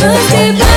Look bye.